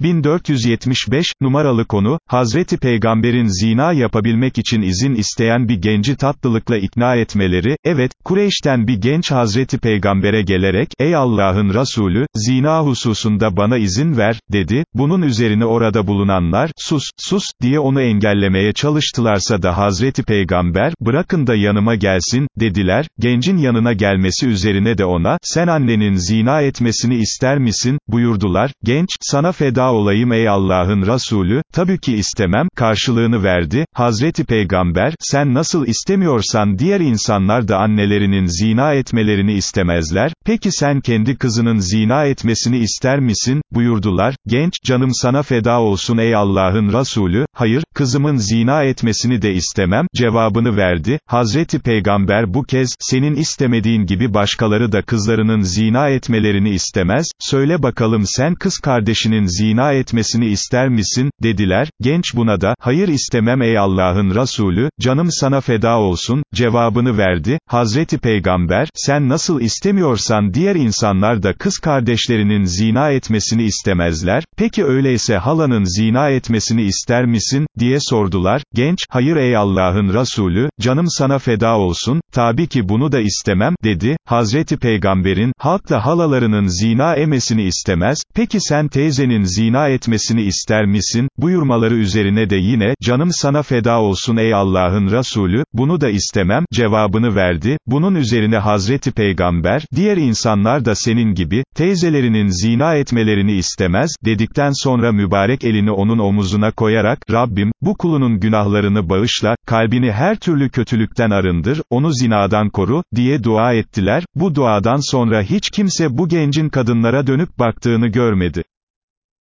1475, numaralı konu, Hazreti Peygamber'in zina yapabilmek için izin isteyen bir genci tatlılıkla ikna etmeleri, evet, Kureyş'ten bir genç Hazreti Peygamber'e gelerek, ey Allah'ın Resulü, zina hususunda bana izin ver, dedi, bunun üzerine orada bulunanlar, sus, sus, diye onu engellemeye çalıştılarsa da Hazreti Peygamber, bırakın da yanıma gelsin, dediler, gencin yanına gelmesi üzerine de ona, sen annenin zina etmesini ister misin, buyurdular, genç, sana feda olayım ey Allah'ın Resulü, tabii ki istemem, karşılığını verdi, Hazreti Peygamber, sen nasıl istemiyorsan diğer insanlar da annelerinin zina etmelerini istemezler, peki sen kendi kızının zina etmesini ister misin, buyurdular, genç, canım sana feda olsun ey Allah'ın Resulü, hayır, kızımın zina etmesini de istemem, cevabını verdi, Hazreti Peygamber bu kez, senin istemediğin gibi başkaları da kızlarının zina etmelerini istemez, söyle bakalım sen kız kardeşinin zina zina etmesini ister misin, dediler, genç buna da, hayır istemem ey Allah'ın Resulü, canım sana feda olsun, cevabını verdi, Hazreti Peygamber, sen nasıl istemiyorsan diğer insanlar da kız kardeşlerinin zina etmesini istemezler, peki öyleyse halanın zina etmesini ister misin, diye sordular, genç, hayır ey Allah'ın Resulü, canım sana feda olsun, tabi ki bunu da istemem, dedi, Hazreti Peygamberin, halk da halalarının zina emesini istemez, peki sen teyzenin zina zina etmesini ister misin, buyurmaları üzerine de yine, canım sana feda olsun ey Allah'ın Resulü, bunu da istemem, cevabını verdi, bunun üzerine Hazreti Peygamber, diğer insanlar da senin gibi, teyzelerinin zina etmelerini istemez, dedikten sonra mübarek elini onun omuzuna koyarak, Rabbim, bu kulunun günahlarını bağışla, kalbini her türlü kötülükten arındır, onu zinadan koru, diye dua ettiler, bu duadan sonra hiç kimse bu gencin kadınlara dönüp baktığını görmedi.